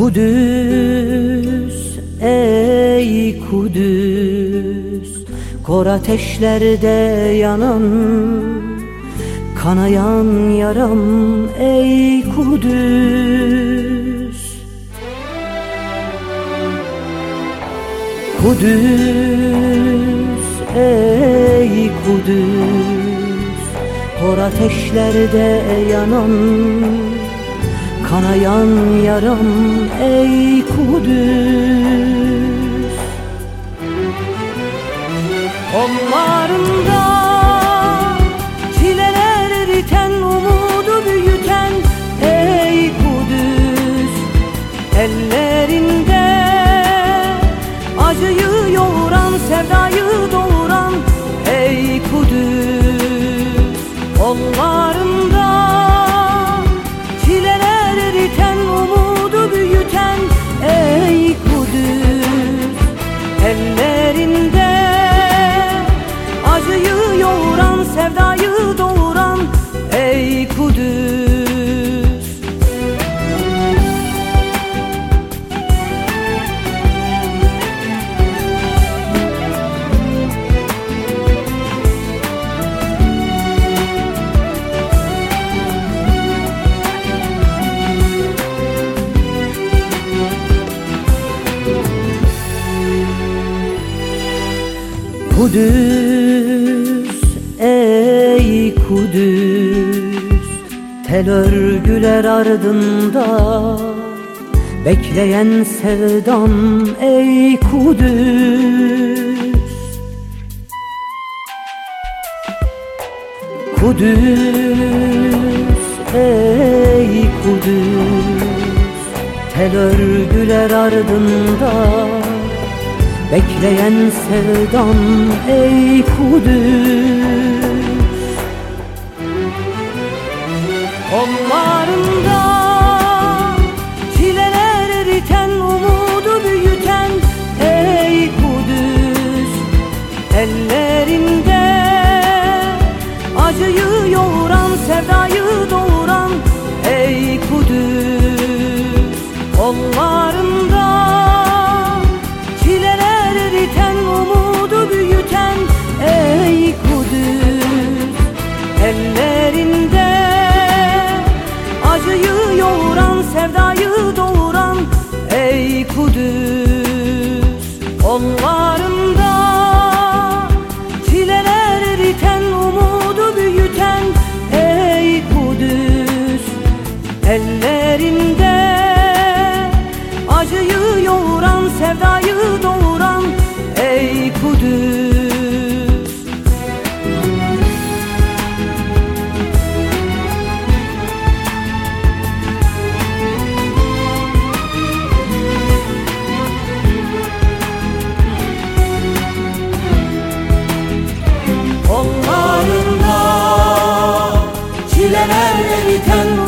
Kudüs Kudüs Kor ateşlerde yanan Kanayan yaram ey Kudüs. Kudüs ey Kudüs Kor ateşlerde yanan Kanayan yaram ey Kudüs acıyı yoğuran sevdayı doğuran ey Kudüs. Kudüs Kudüs Tel örgüler ardında Bekleyen sevdam ey Kudüs. Kudüs ey Kudüs Tel örgüler ardında Bekleyen sevdam ey Kudüs sevdayı doğuran ey Kudüs. Kollarında eriten umudu büyüten ey Kudüs. Ellerinde acıyı yoğuran sevdayı doğuran ey Kudüs. Onlarında sevdayı doğuran ey Kudüs. Kollarında çileler eriten